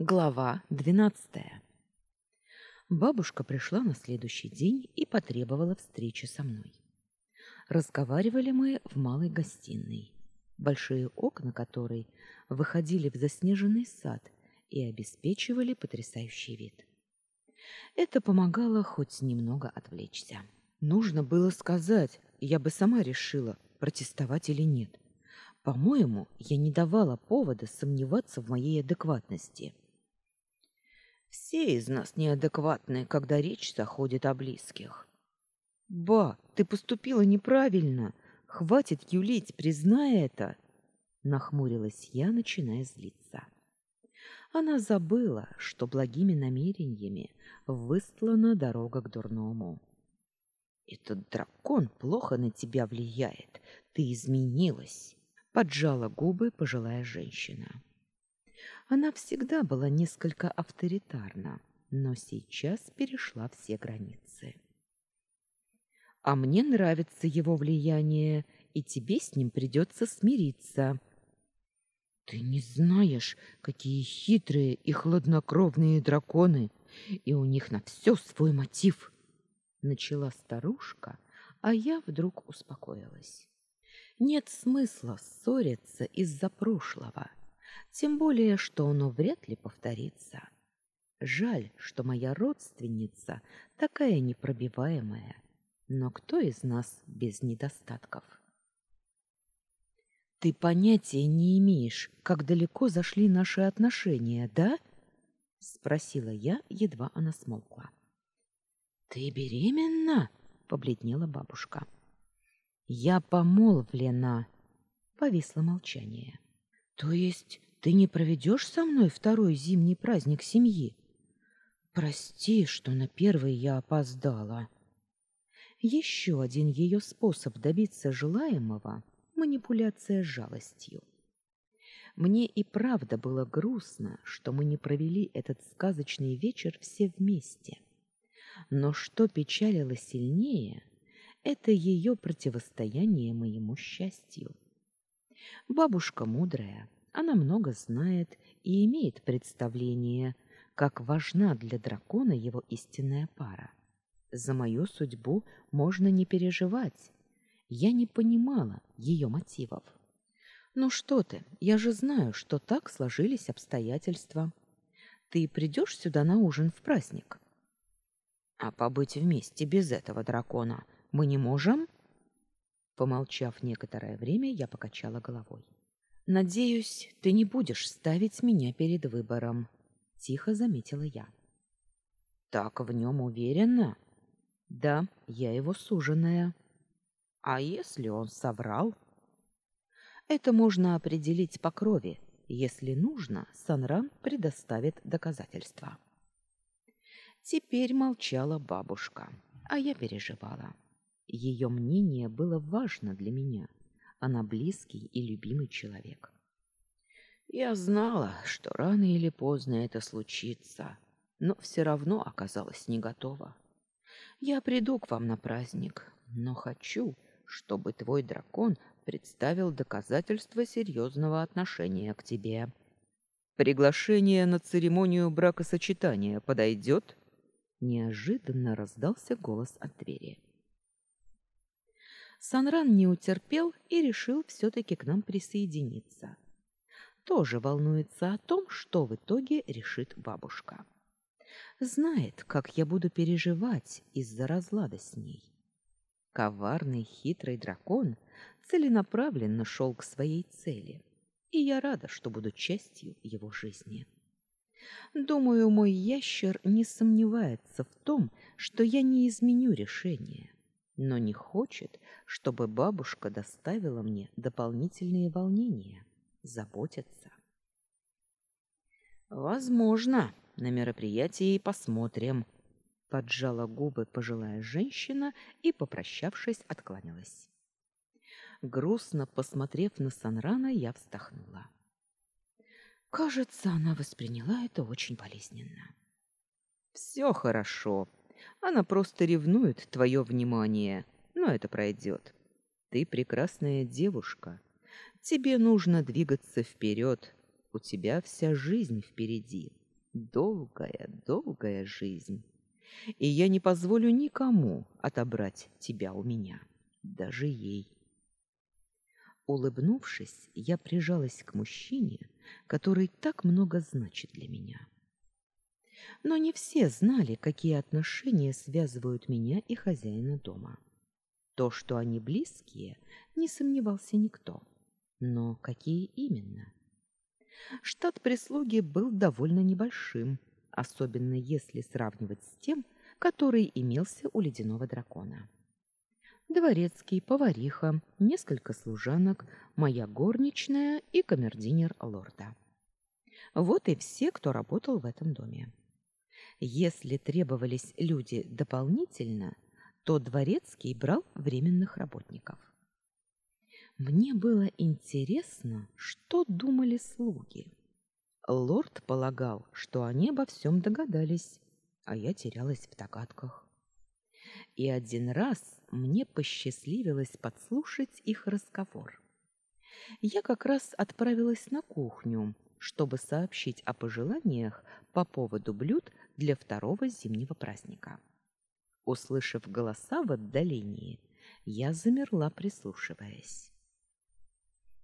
Глава двенадцатая. Бабушка пришла на следующий день и потребовала встречи со мной. Разговаривали мы в малой гостиной, большие окна которой выходили в заснеженный сад и обеспечивали потрясающий вид. Это помогало хоть немного отвлечься. Нужно было сказать, я бы сама решила, протестовать или нет. По-моему, я не давала повода сомневаться в моей адекватности. Все из нас неадекватны, когда речь заходит о близких. Ба, ты поступила неправильно. Хватит юлить, признай это, нахмурилась я, начиная злиться. Она забыла, что благими намерениями выстлана дорога к дурному. Этот дракон плохо на тебя влияет. Ты изменилась, поджала губы пожилая женщина. Она всегда была несколько авторитарна, но сейчас перешла все границы. А мне нравится его влияние, и тебе с ним придется смириться. Ты не знаешь, какие хитрые и хладнокровные драконы, и у них на все свой мотив, начала старушка, а я вдруг успокоилась. Нет смысла ссориться из-за прошлого тем более, что оно вряд ли повторится. Жаль, что моя родственница такая непробиваемая. Но кто из нас без недостатков? Ты понятия не имеешь, как далеко зашли наши отношения, да? спросила я, едва она смолкла. Ты беременна? побледнела бабушка. Я помолвлена. Повисло молчание. То есть ты не проведешь со мной второй зимний праздник семьи? Прости, что на первый я опоздала. Еще один ее способ добиться желаемого манипуляция жалостью. Мне и правда было грустно, что мы не провели этот сказочный вечер все вместе. Но что печалило сильнее это ее противостояние моему счастью. Бабушка мудрая, она много знает и имеет представление, как важна для дракона его истинная пара. За мою судьбу можно не переживать. Я не понимала ее мотивов. Ну что ты, я же знаю, что так сложились обстоятельства. Ты придешь сюда на ужин в праздник? А побыть вместе без этого дракона мы не можем? Помолчав некоторое время, я покачала головой. Надеюсь, ты не будешь ставить меня перед выбором, тихо заметила я. Так в нем уверена? Да, я его суженая. А если он соврал? Это можно определить по крови. Если нужно, Санран предоставит доказательства. Теперь молчала бабушка, а я переживала. Ее мнение было важно для меня. Она близкий и любимый человек. Я знала, что рано или поздно это случится, но все равно оказалась не готова. Я приду к вам на праздник, но хочу, чтобы твой дракон представил доказательства серьезного отношения к тебе. Приглашение на церемонию бракосочетания подойдет?» Неожиданно раздался голос от двери. Санран не утерпел и решил все-таки к нам присоединиться. Тоже волнуется о том, что в итоге решит бабушка. Знает, как я буду переживать из-за разлада с ней. Коварный хитрый дракон целенаправленно шел к своей цели, и я рада, что буду частью его жизни. Думаю, мой ящер не сомневается в том, что я не изменю решение но не хочет, чтобы бабушка доставила мне дополнительные волнения, заботиться. Возможно, на мероприятии посмотрим, поджала губы пожилая женщина и, попрощавшись, откланялась. Грустно посмотрев на Санрана, я вздохнула. Кажется, она восприняла это очень болезненно. Все хорошо, она просто ревнует твое внимание, но это пройдет. Ты прекрасная девушка. Тебе нужно двигаться вперед. У тебя вся жизнь впереди. Долгая, долгая жизнь. И я не позволю никому отобрать тебя у меня, даже ей. Улыбнувшись, я прижалась к мужчине, который так много значит для меня. Но не все знали, какие отношения связывают меня и хозяина дома. То, что они близкие, не сомневался никто. Но какие именно? Штат прислуги был довольно небольшим, особенно если сравнивать с тем, который имелся у ледяного дракона. Дворецкий, повариха, несколько служанок, моя горничная и камердинер лорда. Вот и все, кто работал в этом доме. Если требовались люди дополнительно, то дворецкий брал временных работников. Мне было интересно, что думали слуги. Лорд полагал, что они обо всем догадались, а я терялась в догадках. И один раз мне посчастливилось подслушать их разговор. Я как раз отправилась на кухню, чтобы сообщить о пожеланиях по поводу блюд для второго зимнего праздника. Услышав голоса в отдалении, я замерла, прислушиваясь.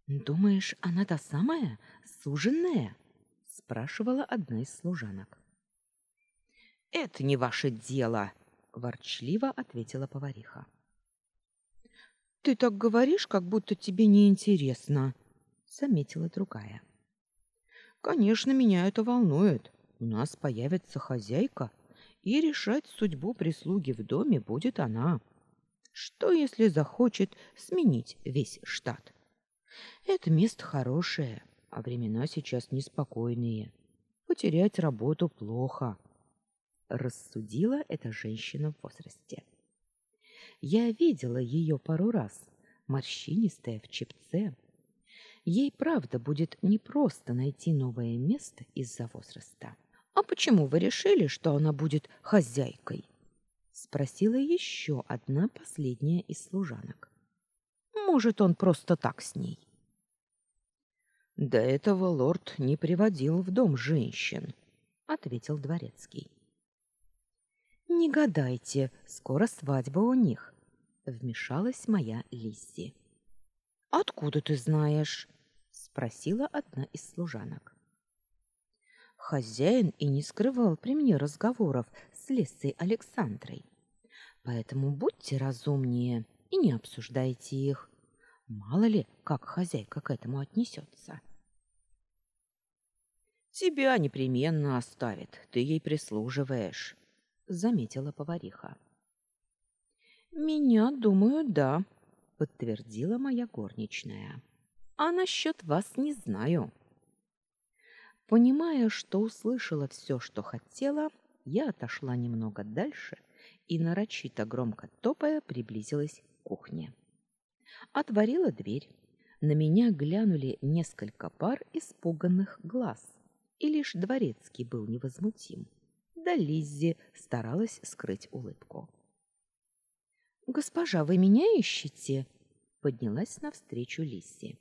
Думаешь, она та самая, суженная? спрашивала одна из служанок. Это не ваше дело, ворчливо ответила повариха. Ты так говоришь, как будто тебе не интересно, заметила другая. Конечно, меня это волнует. У нас появится хозяйка, и решать судьбу прислуги в доме будет она. Что если захочет сменить весь штат? Это место хорошее, а времена сейчас неспокойные. Потерять работу плохо, рассудила эта женщина в возрасте. Я видела ее пару раз, морщинистая в чепце. Ей правда будет непросто найти новое место из-за возраста. А почему вы решили, что она будет хозяйкой? спросила еще одна последняя из служанок. Может, он просто так с ней. До этого лорд не приводил в дом женщин, ответил дворецкий. Не гадайте, скоро свадьба у них, вмешалась моя Лиззи. Откуда ты знаешь? спросила одна из служанок. Хозяин и не скрывал при мне разговоров с Лессой Александрой. Поэтому будьте разумнее и не обсуждайте их. Мало ли, как хозяйка к этому отнесется. Тебя непременно оставит, ты ей прислуживаешь, заметила повариха. Меня, думаю, да, подтвердила моя горничная. А насчет вас не знаю. Понимая, что услышала все, что хотела, я отошла немного дальше и нарочито громко топая приблизилась к кухне. Отворила дверь. На меня глянули несколько пар испуганных глаз, и лишь дворецкий был невозмутим. Да Лиззи старалась скрыть улыбку. Госпожа, вы меня ищете? поднялась навстречу Лиззи.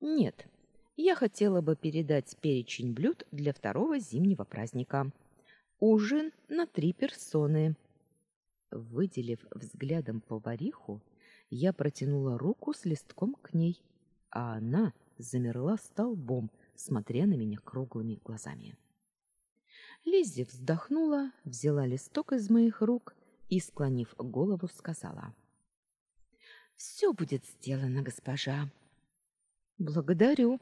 Нет, я хотела бы передать перечень блюд для второго зимнего праздника. Ужин на три персоны. Выделив взглядом повариху, я протянула руку с листком к ней, а она замерла столбом, смотря на меня круглыми глазами. Лиззи вздохнула, взяла листок из моих рук и, склонив голову, сказала: «Все будет сделано, госпожа". "Благодарю",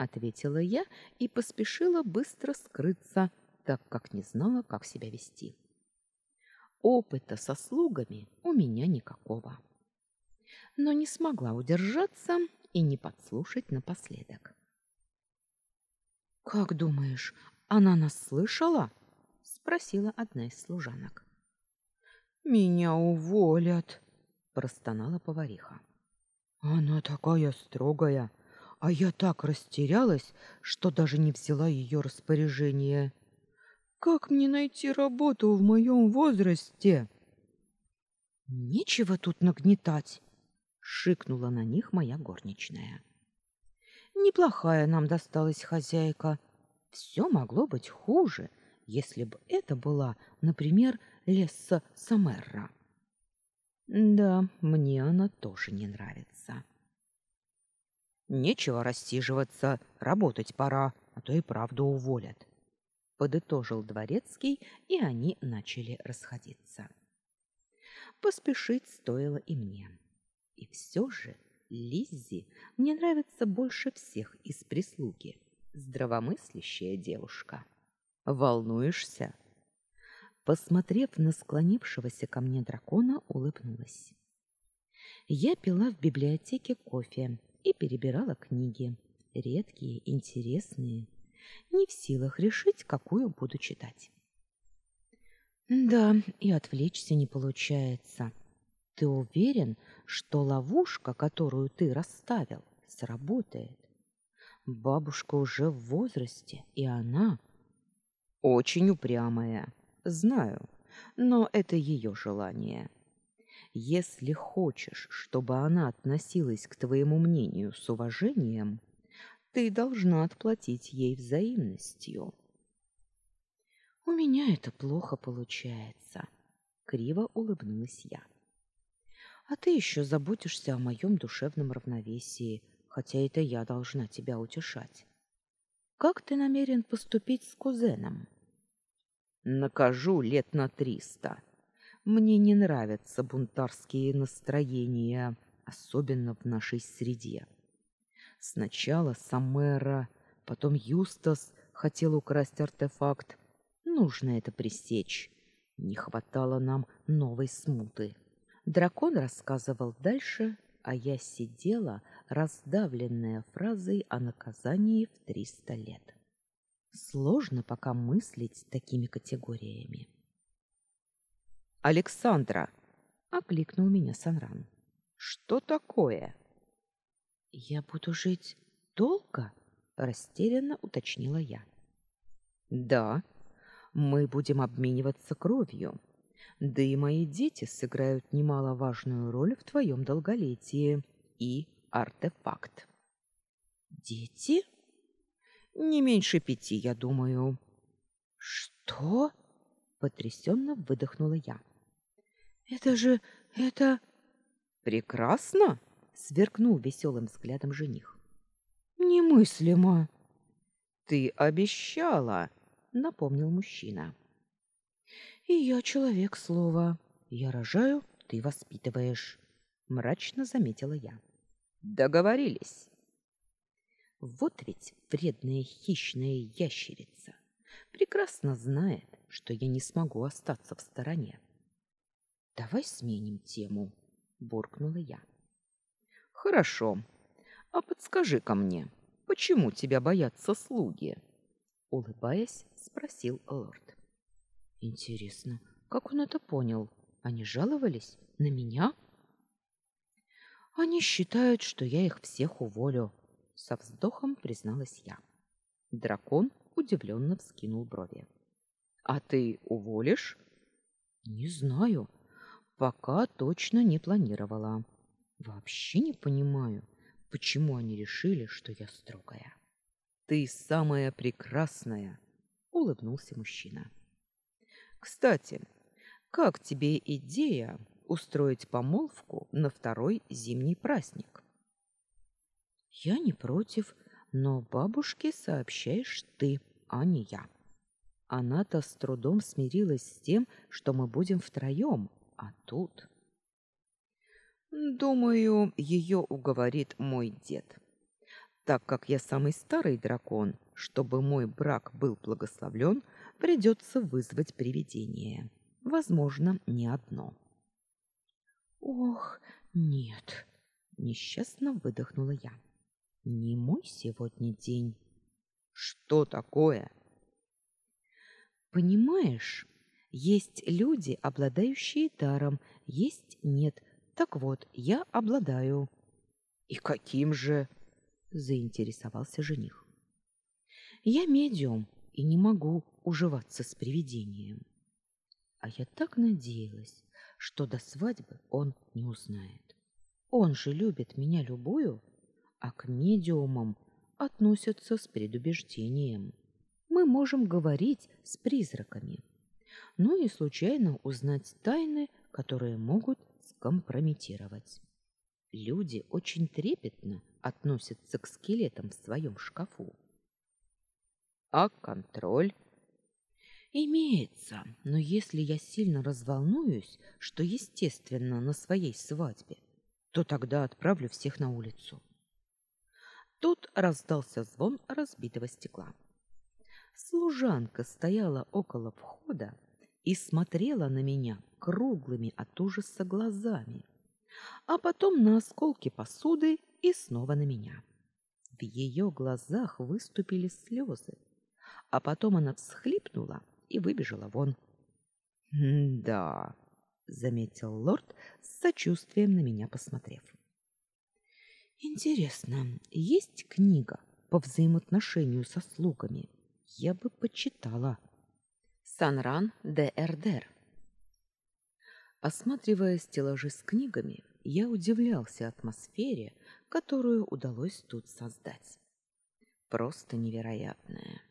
ответила я и поспешила быстро скрыться, так как не знала, как себя вести. Опыта со слугами у меня никакого но не смогла удержаться и не подслушать напоследок. Как думаешь, она нас слышала? спросила одна из служанок. Меня уволят, простонала повариха. Она такая строгая, а я так растерялась, что даже не взяла ее распоряжение. Как мне найти работу в моем возрасте? Нечего тут нагнетать, шикнула на них моя горничная. Неплохая нам досталась хозяйка. Все могло быть хуже, если бы это была, например, Лесса Самерра. Да, мне она тоже не нравится. Нечего рассиживаться, работать пора, а то и правду уволят. Подытожил дворецкий, и они начали расходиться. Поспешить стоило и мне. И все же Лиззи мне нравится больше всех из прислуги. Здравомыслящая девушка. Волнуешься? Посмотрев на склонившегося ко мне дракона, улыбнулась. Я пила в библиотеке кофе и перебирала книги, редкие, интересные, не в силах решить, какую буду читать. Да, и отвлечься не получается. Ты уверен, что ловушка, которую ты расставил, сработает? Бабушка уже в возрасте, и она очень упрямая. Знаю, но это ее желание. Если хочешь, чтобы она относилась к твоему мнению с уважением, ты должна отплатить ей взаимностью. У меня это плохо получается, криво улыбнулась я. А ты еще заботишься о моем душевном равновесии, хотя это я должна тебя утешать. Как ты намерен поступить с кузеном? Накажу лет на триста. Мне не нравятся бунтарские настроения, особенно в нашей среде. Сначала Самера, потом Юстас хотел украсть артефакт. Нужно это пресечь. Не хватало нам новой смуты. Дракон рассказывал дальше, а я сидела, раздавленная фразой о наказании в триста лет. Сложно пока мыслить такими категориями. Александра, окликнул меня Санран. Что такое? Я буду жить долго, растерянно уточнила я. Да, мы будем обмениваться кровью. Да и мои дети сыграют немаловажную роль в твоем долголетии. И артефакт. Дети? Не меньше пяти, я думаю. Что? Потрясенно выдохнула я. Это же... это... Прекрасно! Сверкнул веселым взглядом жених. Немыслимо. Ты обещала, напомнил мужчина. И я человек слова. Я рожаю, ты воспитываешь, мрачно заметила я. Договорились. Вот ведь вредная хищная ящерица прекрасно знает, что я не смогу остаться в стороне. Давай сменим тему, буркнула я. Хорошо. А подскажи-ка мне, почему тебя боятся слуги? улыбаясь, спросил лорд. Интересно, как он это понял? Они жаловались на меня? Они считают, что я их всех уволю, со вздохом призналась я. Дракон удивленно вскинул брови. А ты уволишь? Не знаю, пока точно не планировала. Вообще не понимаю, почему они решили, что я строгая. Ты самая прекрасная, улыбнулся мужчина. Кстати, как тебе идея устроить помолвку на второй зимний праздник? Я не против, но бабушке сообщаешь ты, а не я. Она-то с трудом смирилась с тем, что мы будем втроем, а тут... Думаю, ее уговорит мой дед. Так как я самый старый дракон, чтобы мой брак был благословлен, придется вызвать привидение. Возможно, не одно. Ох, нет, несчастно выдохнула я. Не мой сегодня день. Что такое? Понимаешь, есть люди, обладающие даром, есть нет. Так вот, я обладаю. И каким же? заинтересовался жених. Я медиум и не могу уживаться с привидением. А я так надеялась, что до свадьбы он не узнает. Он же любит меня любую, а к медиумам относятся с предубеждением. мы можем говорить с призраками, ну и случайно узнать тайны, которые могут скомпрометировать. Люди очень трепетно относятся к скелетам в своем шкафу. А контроль? Имеется, но если я сильно разволнуюсь, что естественно на своей свадьбе, то тогда отправлю всех на улицу. Тут раздался звон разбитого стекла. Служанка стояла около входа и смотрела на меня круглыми от ужаса глазами, а потом на осколки посуды и снова на меня. В ее глазах выступили слезы, а потом она всхлипнула и выбежала вон. «Да», — заметил лорд, с сочувствием на меня посмотрев. «Интересно, есть книга по взаимоотношению со слугами? Я бы почитала». Санран де Эрдер. Осматривая стеллажи с книгами, я удивлялся атмосфере, которую удалось тут создать. Просто невероятная.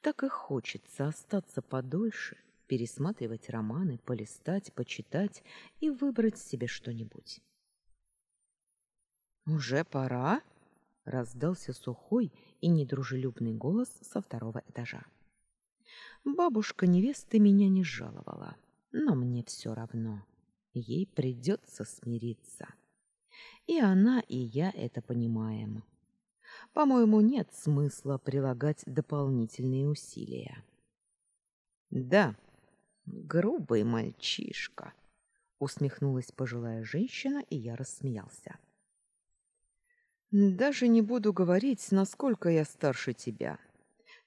Так и хочется остаться подольше, пересматривать романы, полистать, почитать и выбрать себе что-нибудь. Уже пора, раздался сухой и недружелюбный голос со второго этажа. Бабушка невесты меня не жаловала, но мне все равно. Ей придется смириться. И она, и я это понимаем. По-моему, нет смысла прилагать дополнительные усилия. Да, грубый мальчишка, усмехнулась пожилая женщина, и я рассмеялся. Даже не буду говорить, насколько я старше тебя.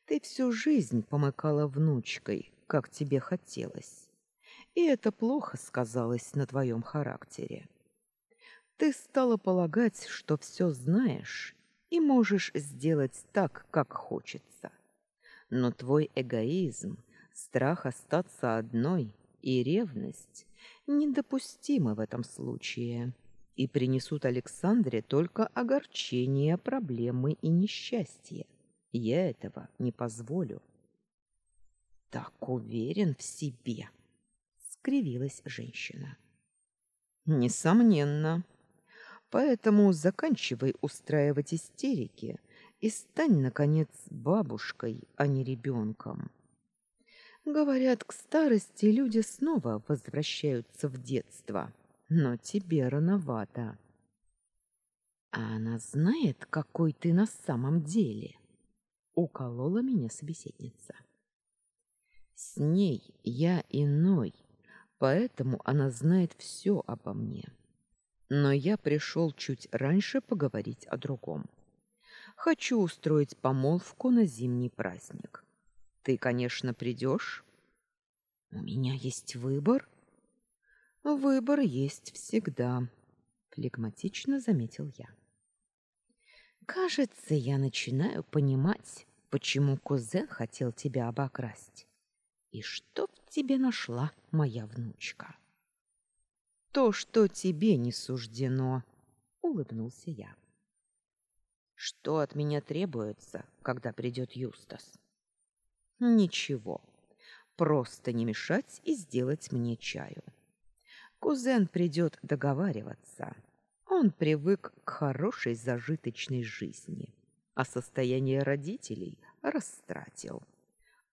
Ты всю жизнь помыкала внучкой, как тебе хотелось. И это плохо сказалось на твоем характере. Ты стала полагать, что все знаешь и можешь сделать так, как хочется. Но твой эгоизм, страх остаться одной и ревность недопустимы в этом случае и принесут Александре только огорчение, проблемы и несчастье. Я этого не позволю. Так уверен в себе, скривилась женщина. Несомненно. Поэтому заканчивай устраивать истерики и стань наконец бабушкой, а не ребенком. Говорят, к старости люди снова возвращаются в детство, но тебе рановато. А она знает, какой ты на самом деле уколола меня собеседница. С ней я иной, поэтому она знает все обо мне. Но я пришел чуть раньше поговорить о другом. Хочу устроить помолвку на зимний праздник. Ты, конечно, придешь? У меня есть выбор. Выбор есть всегда, флегматично заметил я. Кажется, я начинаю понимать, почему кузен хотел тебя обокрасть. И что в тебе нашла моя внучка? То, что тебе не суждено, улыбнулся я. Что от меня требуется, когда придет Юстас? Ничего. Просто не мешать и сделать мне чаю. Кузен придет договариваться. Он привык к хорошей зажиточной жизни, а состояние родителей растратил.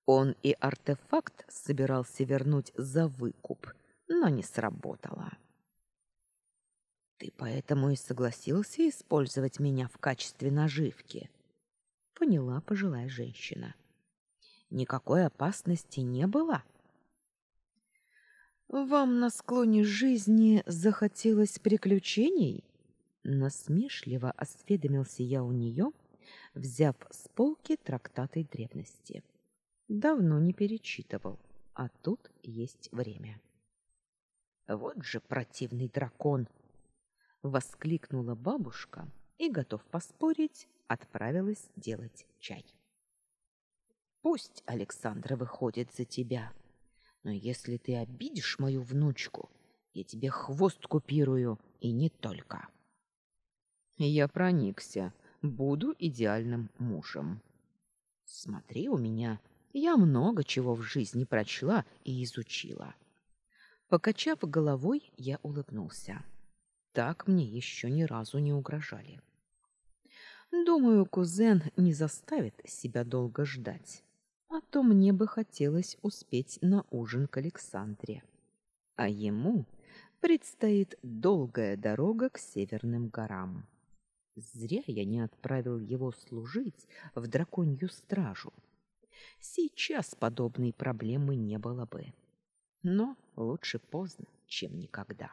Он и артефакт собирался вернуть за выкуп, но не сработало. Ты поэтому и согласился использовать меня в качестве наживки, поняла пожилая женщина. Никакой опасности не было. Вам на склоне жизни захотелось приключений? Насмешливо осведомился я у нее, взяв с полки трактаты древности. Давно не перечитывал, а тут есть время. Вот же противный дракон, воскликнула бабушка и, готов поспорить, отправилась делать чай. Пусть Александра выходит за тебя, но если ты обидишь мою внучку, я тебе хвост купирую и не только. Я проникся, буду идеальным мужем. Смотри у меня, я много чего в жизни прочла и изучила. Покачав головой, я улыбнулся. Так мне еще ни разу не угрожали. Думаю, кузен не заставит себя долго ждать. А то мне бы хотелось успеть на ужин к Александре. А ему предстоит долгая дорога к северным горам. Зря я не отправил его служить в драконью стражу. Сейчас подобной проблемы не было бы. Но лучше поздно, чем никогда.